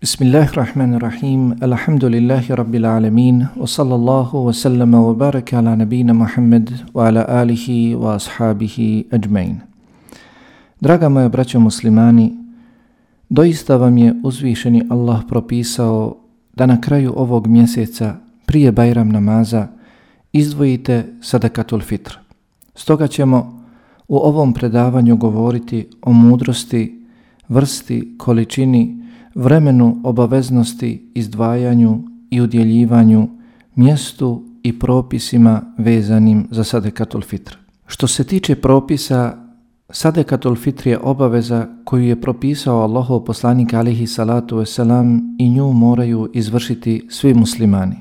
Bismillahirrahmanirrahim. Alhamdulillahi rabbil alamin. الحمد لله wa sallama wa baraka ala nabina Muhammad wa ala alihi wa ashabihi ajmain. Draga moja braćo muslimani, doista vam je uzvišeni Allah propisao da na kraju ovog mjeseca prije Bajram namaza izdvojite sadakatul fitr. Stoga ćemo u ovom predavanju govoriti o mudrosti, vrsti, količini, vremenu obaveznosti, izdvajanju i udjeljivanju, mjestu i propisima vezanim za sadekatul fitr. Što se tiče propisa, sadekatul fitr je obaveza koju je propisao Allahov poslanik alihi salatu wasalam i nju moraju izvršiti svi muslimani.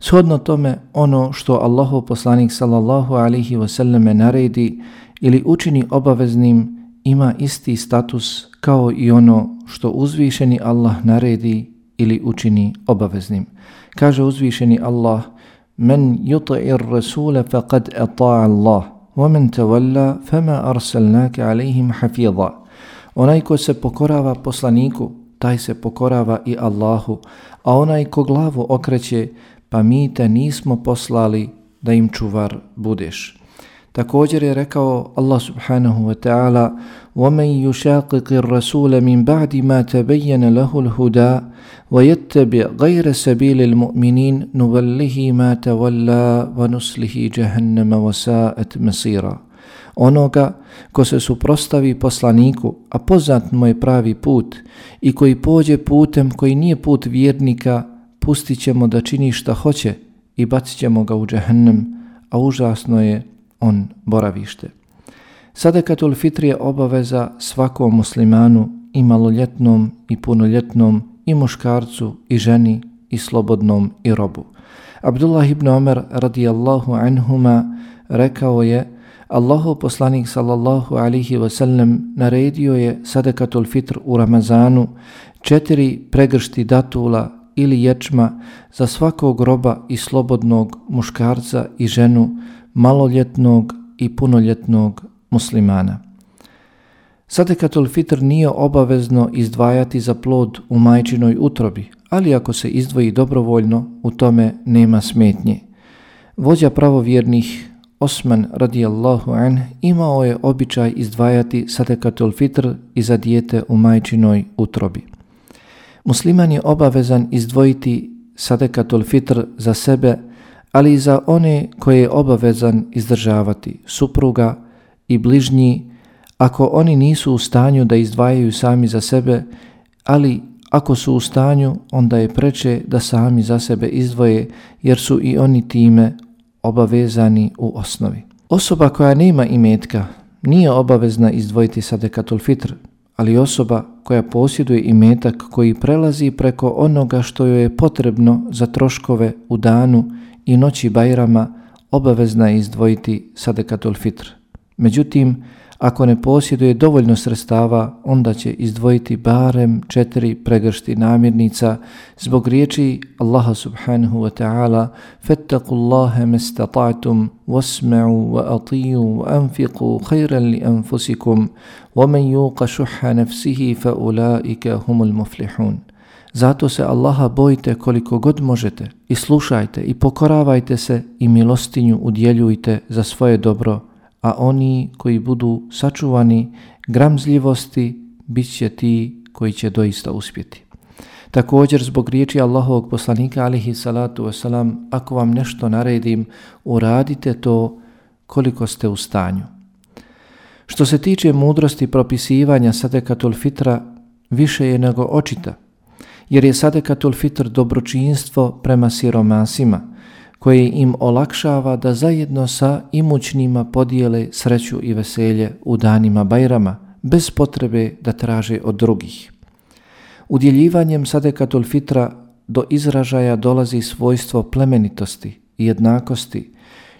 Shodno tome, ono što Allahov poslanik sallallahu alihi wasallam naredi ili učini obaveznim ima isti status kao i ono što uzvišeni Allah naredi ili učini obaveznim. Kaže uzvišeni Allah, Men yuti'ir rasule faqad ata'a Allah, wa men tawalla fama arsalnaka alayhim hafiza. Onaj ko se pokorava poslaniku, taj se pokorava i Allahu, a onaj ko glavu okreće, pa mi te nismo poslali da im čuvar budeš. Također je rekao Allah subhanahu wa ta'ala وَمَنْ يُشَاقِقِ الرَّسُولَ مِنْ بَعْدِ مَا تَبَيَّنَ لَهُ الْهُدَى وَيَتَّبِعْ غَيْرَ سَبِيلِ الْمُؤْمِنِينَ نُوَلِّهِ مَا تَوَلَّى وَنُسْلِهِ جَهَنَّمَ وَسَاءَتْ مَسِيرًا Onoga ko se suprostavi poslaniku, a poznat mu je pravi put, i koji pođe putem koji nije put vjernika, pustit ćemo da čini šta hoće i bacit ćemo ga u džahennem, a užasno je on boravište. Sadakatul fitr je obaveza svakom muslimanu i maloljetnom i punoljetnom i muškarcu i ženi i slobodnom i robu. Abdullah ibn Omer radijallahu anhuma rekao je Allahu poslanik sallallahu alihi wasallam naredio je sadakatul fitr u Ramazanu četiri pregršti datula ili ječma za svakog roba i slobodnog muškarca i ženu maloljetnog i punoljetnog muslimana. Sadekatul fitr nije obavezno izdvajati za plod u majčinoj utrobi, ali ako se izdvoji dobrovoljno, u tome nema smetnje. Vođa pravovjernih Osman radijallahu an imao je običaj izdvajati sadekatul fitr i za dijete u majčinoj utrobi. Musliman je obavezan izdvojiti sadekatul fitr za sebe ali i za one koje je obavezan izdržavati, supruga i bližnji, ako oni nisu u stanju da izdvajaju sami za sebe, ali ako su u stanju, onda je preče da sami za sebe izdvoje, jer su i oni time obavezani u osnovi. Osoba koja nema imetka nije obavezna izdvojiti sadekatul fitr, ali osoba koja posjeduje imetak koji prelazi preko onoga što joj je potrebno za troškove u danu i noći Bajrama obavezna je izdvojiti sadekatul fitr. Međutim, ako ne posjeduje dovoljno sredstava, onda će izdvojiti barem četiri pregršti namirnica zbog riječi Allaha subhanahu wa ta'ala فَتَّقُوا اللَّهَ مَسْتَطَعْتُمْ وَاسْمَعُوا وَأَطِيُوا وَأَنْفِقُوا خَيْرًا لِأَنفُسِكُمْ وَمَنْ يُوقَ شُحَّ نَفْسِهِ فَأُولَٰئِكَ هُمُ الْمُفْلِحُونَ Zato se Allaha bojite koliko god možete i slušajte i pokoravajte se i milostinju udjeljujte za svoje dobro, a oni koji budu sačuvani gramzljivosti bit će ti koji će doista uspjeti. Također zbog riječi Allahovog poslanika alihi salatu wasalam, ako vam nešto naredim, uradite to koliko ste u stanju. Što se tiče mudrosti propisivanja sadekatul fitra, više je nego očita – jer je sadekatul fitr dobročinstvo prema siromasima, koje im olakšava da zajedno sa imućnima podijele sreću i veselje u danima Bajrama, bez potrebe da traže od drugih. Udjeljivanjem sadekatul fitra do izražaja dolazi svojstvo plemenitosti i jednakosti,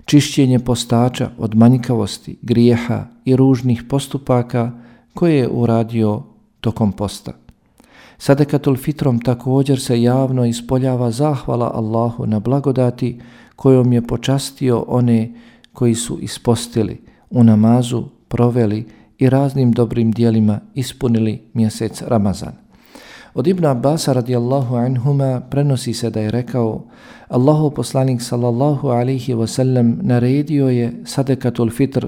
čišćenje postača od manjkavosti, grijeha i ružnih postupaka koje je uradio tokom posta. Sadekatul fitrom također se javno ispoljava zahvala Allahu na blagodati kojom je počastio one koji su ispostili, u namazu proveli i raznim dobrim dijelima ispunili mjesec Ramazan. Od Ibn Abbas radijallahu anhuma prenosi se da je rekao Allahu poslanik sallallahu alaihi wasallam naredio je sadekatul fitr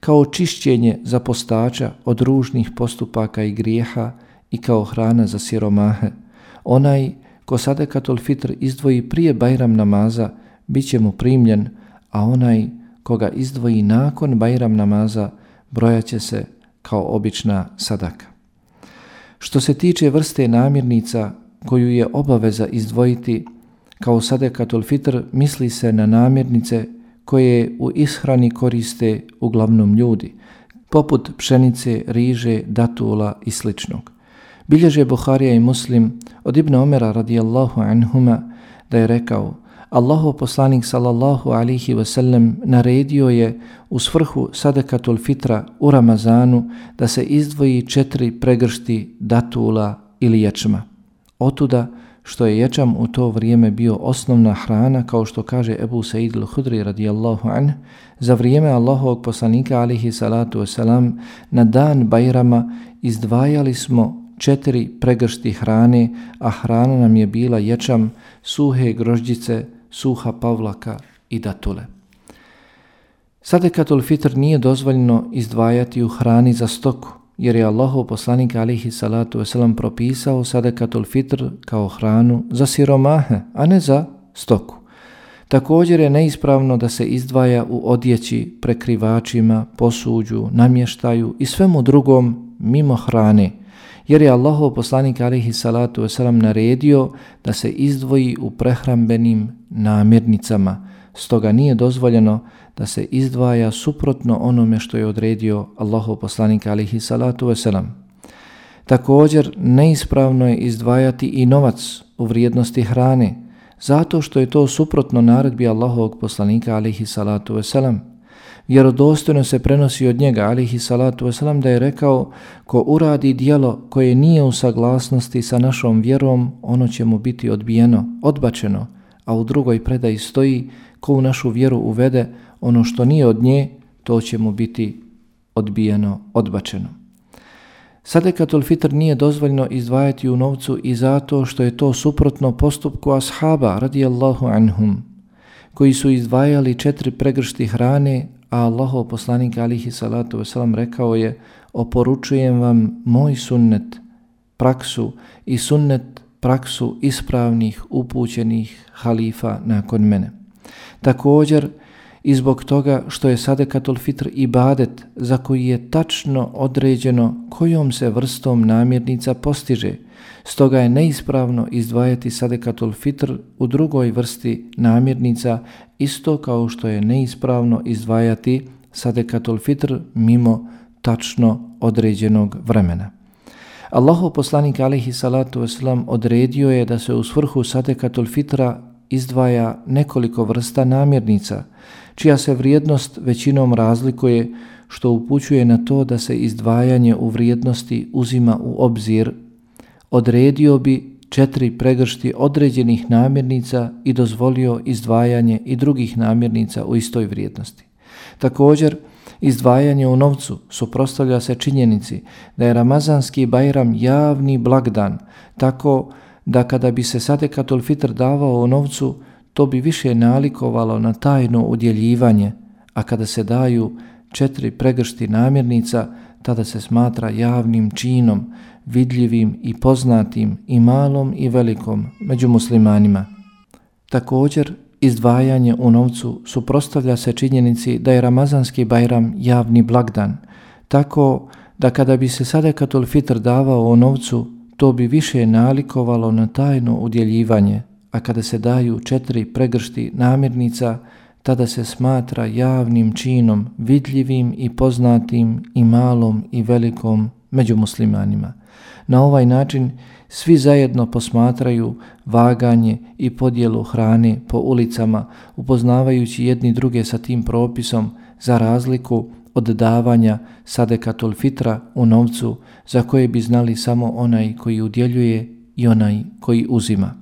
kao čišćenje za postača od ružnih postupaka i grijeha i kao hrana za siromahe. Onaj ko sadekatul fitr izdvoji prije Bajram namaza, bit će mu primljen, a onaj koga izdvoji nakon Bajram namaza, brojaće se kao obična sadaka. Što se tiče vrste namirnica koju je obaveza izdvojiti kao sadekatul fitr, misli se na namirnice koje u ishrani koriste uglavnom ljudi, poput pšenice, riže, datula i sličnog. Bilježe Buharija i Muslim od Ibn Omera radijallahu anhuma da je rekao Allahov poslanik sallallahu alihi wasallam naredio je u svrhu sadakatul fitra u Ramazanu da se izdvoji četiri pregršti datula ili ječma. Otuda što je ječam u to vrijeme bio osnovna hrana, kao što kaže Ebu Sa'id al-Hudri radijallahu anh, za vrijeme Allahovog poslanika alihi salatu wasalam na dan Bajrama izdvajali smo četiri pregršti hrane, a hrana nam je bila ječam, suhe grožđice, suha pavlaka i datule. Sadekatul fitr nije dozvoljeno izdvajati u hrani za stoku, jer je Allahov poslanik alihi salatu wasalam propisao sadekatul fitr kao hranu za siromahe, a ne za stoku. Također je neispravno da se izdvaja u odjeći, prekrivačima, posuđu, namještaju i svemu drugom mimo hrane, jer je Allahov poslanik alihi salatu wasalam naredio da se izdvoji u prehrambenim namirnicama, stoga nije dozvoljeno da se izdvaja suprotno onome što je odredio Allahov poslanik alihi salatu wasalam. Također, neispravno je izdvajati i novac u vrijednosti hrane, zato što je to suprotno naredbi Allahovog poslanika alihi salatu wasalam. Vjerodostojno se prenosi od njega, alihi salatu wasalam, da je rekao ko uradi dijelo koje nije u saglasnosti sa našom vjerom, ono će mu biti odbijeno, odbačeno, a u drugoj predaji stoji ko u našu vjeru uvede ono što nije od nje, to će mu biti odbijeno, odbačeno. Sadekatul fitr nije dozvoljno izdvajati u novcu i zato što je to suprotno postupku ashaba radijallahu anhum, koji su izdvajali četiri pregršti hrane, a Allahov poslanik alihi salatu wasalam rekao je oporučujem vam moj sunnet, praksu i sunnet praksu ispravnih, upućenih halifa nakon mene. Također, i zbog toga što je sadekatul fitr ibadet za koji je tačno određeno kojom se vrstom namirnica postiže, stoga je neispravno izdvajati sadekatul fitr u drugoj vrsti namirnica isto kao što je neispravno izdvajati sadekatul fitr mimo tačno određenog vremena. Allahu poslanik alihi salatu wasalam odredio je da se u svrhu sadekatul fitra izdvaja nekoliko vrsta namirnica, čija se vrijednost većinom razlikuje, što upućuje na to da se izdvajanje u vrijednosti uzima u obzir, odredio bi četiri pregršti određenih namirnica i dozvolio izdvajanje i drugih namirnica u istoj vrijednosti. Također, izdvajanje u novcu suprostavlja se činjenici da je Ramazanski Bajram javni blagdan, tako da kada bi se sadekatul fitr davao u novcu, to bi više nalikovalo na tajno udjeljivanje, a kada se daju četiri pregršti namirnica, tada se smatra javnim činom, vidljivim i poznatim i malom i velikom među muslimanima. Također, izdvajanje u novcu suprostavlja se činjenici da je Ramazanski Bajram javni blagdan, tako da kada bi se sadekatul fitr davao u novcu, to bi više nalikovalo na tajno udjeljivanje, a kada se daju četiri pregršti namirnica, tada se smatra javnim činom, vidljivim i poznatim i malom i velikom među muslimanima. Na ovaj način svi zajedno posmatraju vaganje i podjelu hrane po ulicama, upoznavajući jedni druge sa tim propisom za razliku od davanja sadekatul fitra u novcu za koje bi znali samo onaj koji udjeljuje i onaj koji uzima.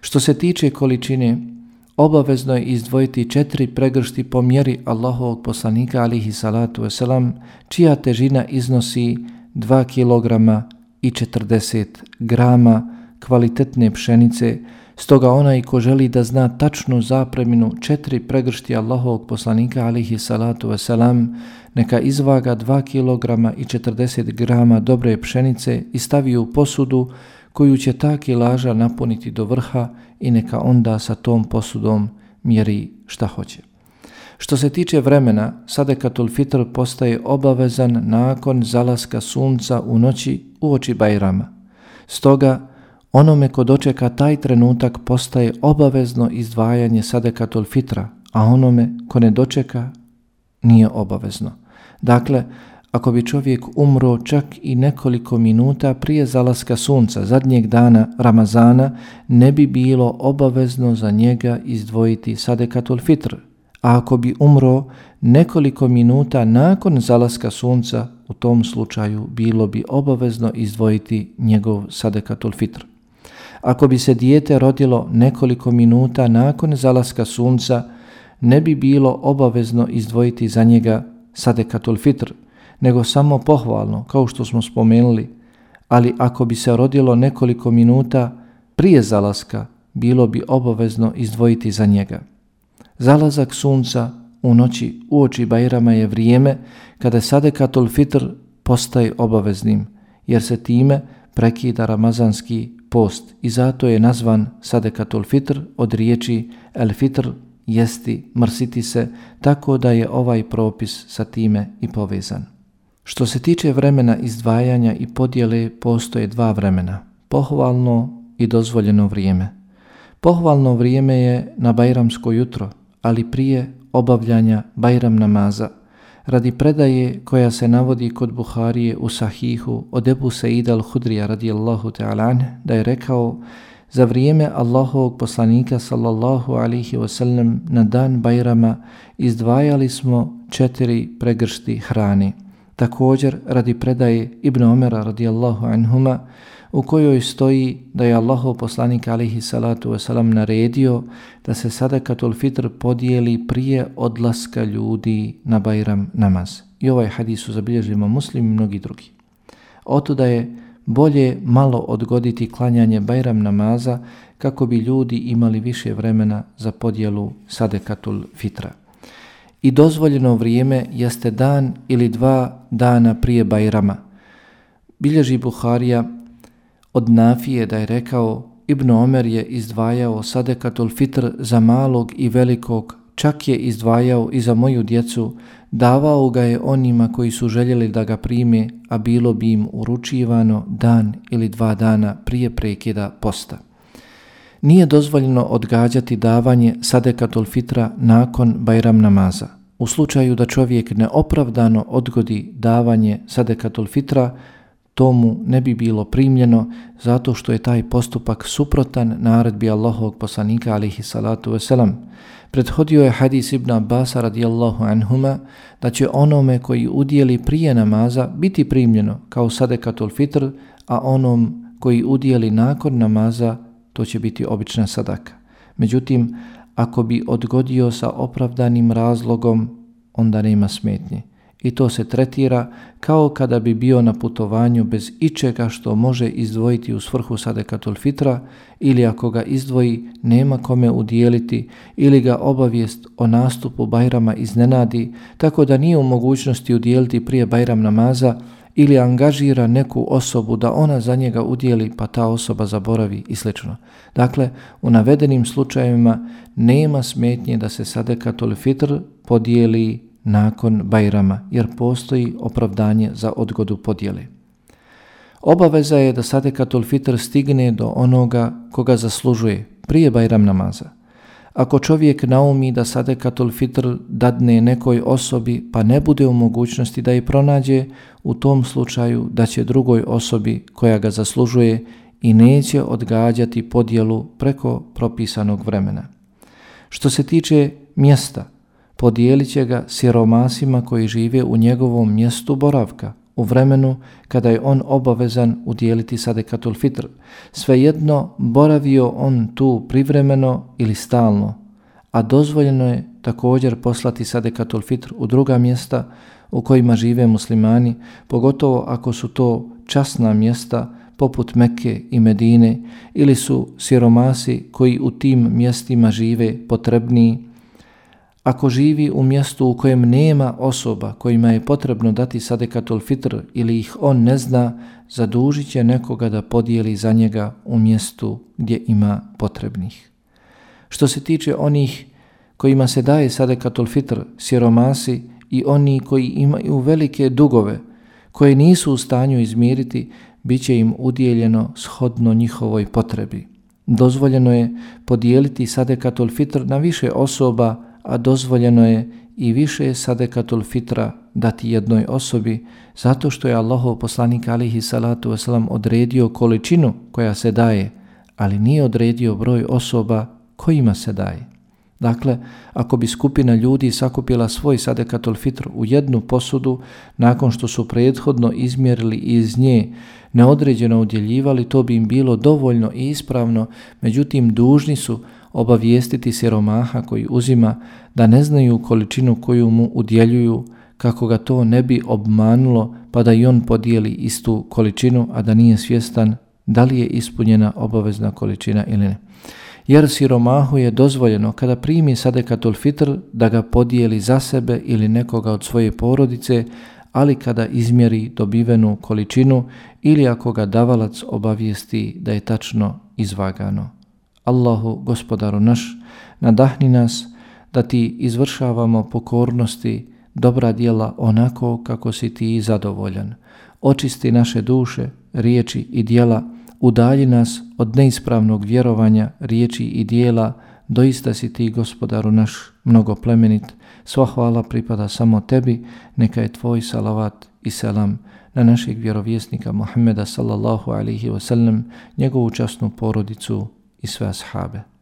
Što se tiče količine, obavezno je izdvojiti četiri pregršti po mjeri Allahovog poslanika alihi salatu wasalam, čija težina iznosi 2 kg i 40 grama, kvalitetne pšenice, stoga onaj ko želi da zna tačnu zapreminu četiri pregršti Allahovog poslanika alihi salatu wasalam, neka izvaga 2 kg i 40 g dobre pšenice i stavi u posudu koju će ta kilaža napuniti do vrha i neka onda sa tom posudom mjeri šta hoće. Što se tiče vremena, sadekatul fitr postaje obavezan nakon zalaska sunca u noći u oči Bajrama. Stoga, onome ko dočeka taj trenutak postaje obavezno izdvajanje sadekatul fitra, a onome ko ne dočeka nije obavezno. Dakle, ako bi čovjek umro čak i nekoliko minuta prije zalaska sunca zadnjeg dana Ramazana, ne bi bilo obavezno za njega izdvojiti sadekatul fitr. A ako bi umro nekoliko minuta nakon zalaska sunca, u tom slučaju bilo bi obavezno izdvojiti njegov sadekatul fitr. Ako bi se dijete rodilo nekoliko minuta nakon zalaska sunca, ne bi bilo obavezno izdvojiti za njega sadekatul fitr, nego samo pohvalno, kao što smo spomenuli, ali ako bi se rodilo nekoliko minuta prije zalaska, bilo bi obavezno izdvojiti za njega. Zalazak sunca u noći u oči Bajrama je vrijeme kada sadekatul fitr postaje obaveznim, jer se time prekida ramazanski post i zato je nazvan sadekatul fitr od riječi el fitr jesti, mrsiti se, tako da je ovaj propis sa time i povezan. Što se tiče vremena izdvajanja i podjele, postoje dva vremena, pohvalno i dozvoljeno vrijeme. Pohvalno vrijeme je na Bajramsko jutro, ali prije obavljanja Bajram namaza, radi predaje koja se navodi kod Buharije u Sahihu od Ebu Saida al-Hudrija radijallahu ta'alan da je rekao za vrijeme Allahovog poslanika sallallahu alihi wasallam na dan Bajrama izdvajali smo četiri pregršti hrani. Također radi predaje Ibn Omera radijallahu anhuma u kojoj stoji da je Allahov poslanik alihi salatu wasalam naredio da se sadakatul fitr podijeli prije odlaska ljudi na Bajram namaz. I ovaj hadis su zabilježimo muslim i mnogi drugi. Oto da je bolje malo odgoditi klanjanje Bajram namaza kako bi ljudi imali više vremena za podjelu sadekatul fitra. I dozvoljeno vrijeme jeste dan ili dva dana prije Bajrama. Bilježi Buharija od Nafije da je rekao Ibn Omer je izdvajao sadekatul fitr za malog i velikog, čak je izdvajao i za moju djecu, davao ga je onima koji su željeli da ga prime, a bilo bi im uručivano dan ili dva dana prije prekida posta. Nije dozvoljeno odgađati davanje sadekatul fitra nakon Bajram namaza. U slučaju da čovjek neopravdano odgodi davanje sadekatul fitra, tomu ne bi bilo primljeno zato što je taj postupak suprotan naredbi Allahovog poslanika alihi salatu wasalam. Prethodio je hadis Ibn Abbas radijallahu anhuma da će onome koji udjeli prije namaza biti primljeno kao sadekatul fitr, a onom koji udjeli nakon namaza to će biti obična sadaka. Međutim, ako bi odgodio sa opravdanim razlogom, onda nema smetnje. I to se tretira kao kada bi bio na putovanju bez ičega što može izdvojiti u svrhu sadekatul fitra ili ako ga izdvoji nema kome udijeliti ili ga obavijest o nastupu Bajrama iznenadi tako da nije u mogućnosti udijeliti prije Bajram namaza ili angažira neku osobu da ona za njega udijeli pa ta osoba zaboravi i sl. Dakle, u navedenim slučajevima nema smetnje da se sadekatul fitr podijeli nakon Bajrama, jer postoji opravdanje za odgodu podjele. Obaveza je da sadekatul fitr stigne do onoga koga zaslužuje prije Bajram namaza. Ako čovjek naumi da sadekatul fitr dadne nekoj osobi pa ne bude u mogućnosti da je pronađe, u tom slučaju da će drugoj osobi koja ga zaslužuje i neće odgađati podjelu preko propisanog vremena. Što se tiče mjesta, podijelit će ga siromasima koji žive u njegovom mjestu boravka, u vremenu kada je on obavezan udjeliti sadekatul fitr. Svejedno boravio on tu privremeno ili stalno, a dozvoljeno je također poslati sadekatul fitr u druga mjesta u kojima žive muslimani, pogotovo ako su to časna mjesta poput Mekke i Medine ili su siromasi koji u tim mjestima žive potrebniji, ako živi u mjestu u kojem nema osoba kojima je potrebno dati sadekatul fitr ili ih on ne zna, zadužit će nekoga da podijeli za njega u mjestu gdje ima potrebnih. Što se tiče onih kojima se daje sadekatul fitr, siromasi i oni koji imaju velike dugove, koje nisu u stanju izmiriti, bit će im udjeljeno shodno njihovoj potrebi. Dozvoljeno je podijeliti sadekatul fitr na više osoba, a dozvoljeno je i više sadekatul fitra dati jednoj osobi, zato što je Allahov poslanik alihi salatu wasalam odredio količinu koja se daje, ali nije odredio broj osoba kojima se daje. Dakle, ako bi skupina ljudi sakupila svoj sadekatul fitr u jednu posudu, nakon što su prethodno izmjerili iz nje neodređeno udjeljivali, to bi im bilo dovoljno i ispravno, međutim dužni su obavijestiti siromaha koji uzima da ne znaju količinu koju mu udjeljuju, kako ga to ne bi obmanulo pa da i on podijeli istu količinu, a da nije svjestan da li je ispunjena obavezna količina ili ne jer siromahu je dozvoljeno kada primi sadekatul fitr da ga podijeli za sebe ili nekoga od svoje porodice, ali kada izmjeri dobivenu količinu ili ako ga davalac obavijesti da je tačno izvagano. Allahu, gospodaru naš, nadahni nas da ti izvršavamo pokornosti, dobra dijela onako kako si ti zadovoljan. Očisti naše duše, riječi i dijela, udalji nas od neispravnog vjerovanja, riječi i dijela, doista si ti, gospodaru naš, mnogo plemenit, sva hvala pripada samo tebi, neka je tvoj salavat i selam na našeg vjerovjesnika Muhammeda sallallahu alihi wasallam, njegovu časnu porodicu i sve ashabe.